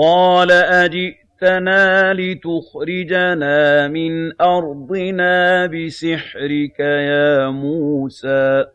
قَالَ أَجِئْتَنَا لِتُخْرِجَنَا مِنْ أَرْضِنَا بِسِحْرِكَ يَا مُوسَىٰ.